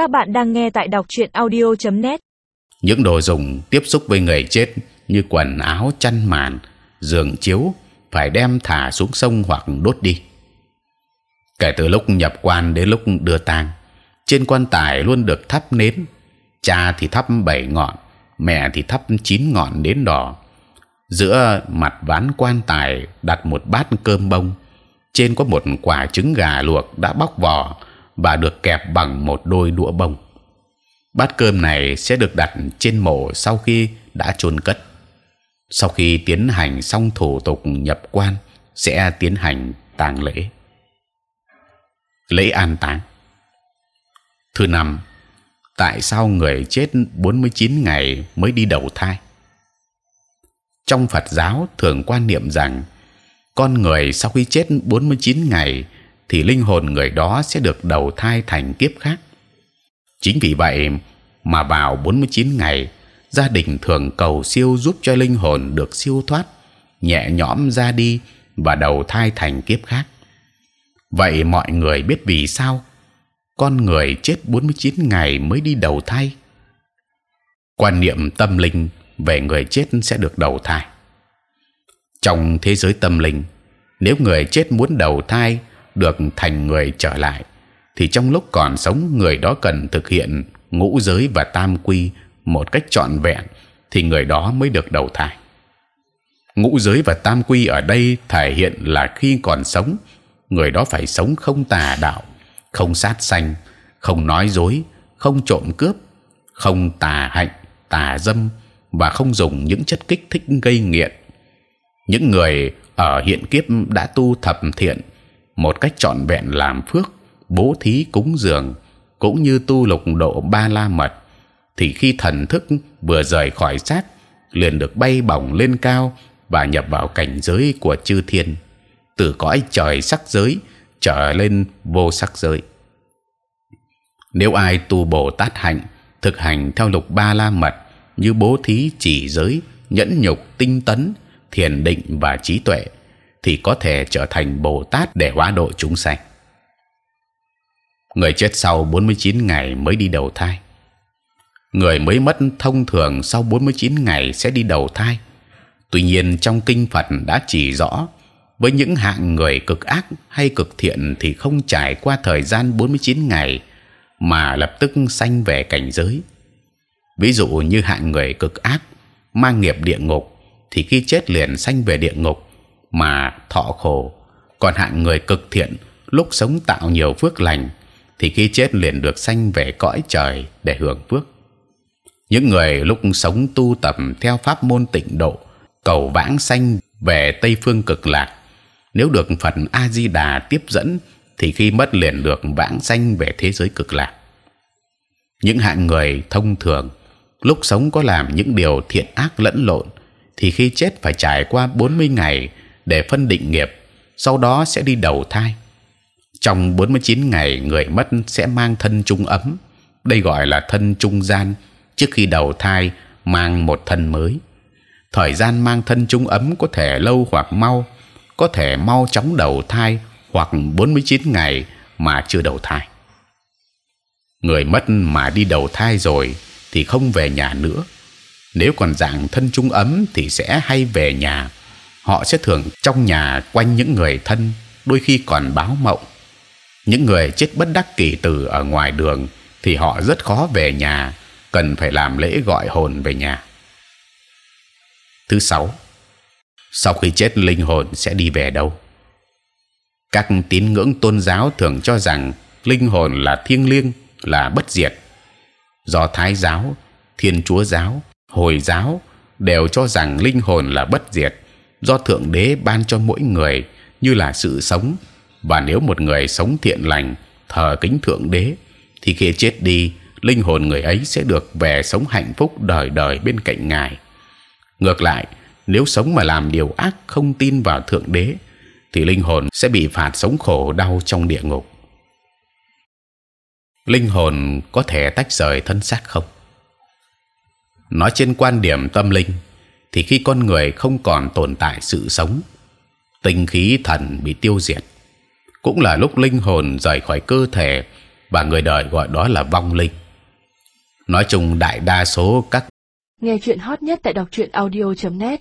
Các bạn đang nghe tại đọc truyện audio.net. Những đồ dùng tiếp xúc với người chết như quần áo, chăn màn, giường chiếu phải đem thả xuống sông hoặc đốt đi. Kể từ lúc nhập quan đến lúc đưa tang, trên quan tài luôn được thắp nến. Cha thì thắp bảy ngọn, mẹ thì thắp chín ngọn nến đỏ. Giữa mặt ván quan tài đặt một bát cơm bông, trên có một quả trứng gà luộc đã bóc vỏ và được kẹp bằng một đôi đũa bông. Bát cơm này sẽ được đặt trên mộ sau khi đã chôn cất. Sau khi tiến hành xong thủ tục nhập quan, sẽ tiến hành tang lễ. Lễ an táng. Thứ năm, tại sao người chết 49 ngày mới đi đầu thai? Trong Phật giáo thường quan niệm rằng con người sau khi chết 49 ngày thì linh hồn người đó sẽ được đầu thai thành kiếp khác. Chính vì vậy mà vào 49 ngày gia đình thường cầu siêu giúp cho linh hồn được siêu thoát, nhẹ nhõm ra đi và đầu thai thành kiếp khác. Vậy mọi người biết vì sao con người chết 49 ngày mới đi đầu thai? Quan niệm tâm linh về người chết sẽ được đầu thai. Trong thế giới tâm linh, nếu người chết muốn đầu thai được thành người trở lại, thì trong lúc còn sống người đó cần thực hiện ngũ giới và tam quy một cách trọn vẹn, thì người đó mới được đầu thai. Ngũ giới và tam quy ở đây thể hiện là khi còn sống, người đó phải sống không tà đạo, không sát sanh, không nói dối, không trộm cướp, không tà hạnh, tà dâm và không dùng những chất kích thích gây nghiện. Những người ở hiện kiếp đã tu thập thiện một cách trọn vẹn làm phước, bố thí cúng dường, cũng như tu lục độ ba la mật, thì khi thần thức vừa rời khỏi xác, liền được bay bổng lên cao và nhập vào cảnh giới của chư thiên, từ cõi trời sắc giới trở lên vô sắc giới. Nếu ai tu bồ tát hạnh, thực hành theo lục ba la mật như bố thí, chỉ giới, nhẫn nhục, tinh tấn, thiền định và trí tuệ, thì có thể trở thành bồ tát để hóa độ chúng sanh. Người chết sau 49 ngày mới đi đầu thai. Người mới mất thông thường sau 49 ngày sẽ đi đầu thai. Tuy nhiên trong kinh Phật đã chỉ rõ, với những hạng người cực ác hay cực thiện thì không trải qua thời gian 49 ngày mà lập tức sanh về cảnh giới. Ví dụ như hạng người cực ác, mang nghiệp địa ngục, thì khi chết liền sanh về địa ngục mà thọ khổ. Còn hạng người cực thiện, lúc sống tạo nhiều phước lành, thì khi chết liền được sanh về cõi trời để hưởng phước. Những người lúc sống tu tập theo pháp môn tịnh độ, cầu vãng sanh về tây phương cực lạc, nếu được phật a di đà tiếp dẫn, thì khi mất liền được vãng sanh về thế giới cực lạc những hạng người thông thường, lúc sống có làm những điều thiện ác lẫn lộn, thì khi chết phải trải qua 40 ngày để phân định nghiệp, sau đó sẽ đi đầu thai. Trong 49 ngày, người mất sẽ mang thân trung ấm. Đây gọi là thân trung gian. Trước khi đầu thai, mang một thân mới. Thời gian mang thân trung ấm có thể lâu hoặc mau, có thể mau chóng đầu thai hoặc 49 ngày mà chưa đầu thai. Người mất mà đi đầu thai rồi thì không về nhà nữa. Nếu còn dạng thân trung ấm thì sẽ hay về nhà họ sẽ thường trong nhà quanh những người thân, đôi khi còn báo mộng. Những người chết bất đắc kỳ tử ở ngoài đường thì họ rất khó về nhà, cần phải làm lễ gọi hồn về nhà. Thứ sáu, sau khi chết linh hồn sẽ đi về đâu? Các tín ngưỡng tôn giáo thường cho rằng linh hồn là thiêng liêng, là bất diệt. Do thái giáo, thiên chúa giáo, hồi giáo đều cho rằng linh hồn là bất diệt do thượng đế ban cho mỗi người như là sự sống. Và nếu một người sống thiện lành, thờ kính thượng đế, thì khi chết đi, linh hồn người ấy sẽ được về sống hạnh phúc đời đời bên cạnh ngài. Ngược lại, nếu sống mà làm điều ác không tin vào thượng đế, thì linh hồn sẽ bị phạt sống khổ đau trong địa ngục. Linh hồn có thể tách rời thân xác không? Nói trên quan điểm tâm linh thì khi con người không còn tồn tại sự sống, tinh khí thần bị tiêu diệt, cũng là lúc linh hồn rời khỏi cơ thể và người đời gọi đó là vong linh. Nói chung đại đa số các Nghe chuyện hot nhất tại đọc truyện audio.net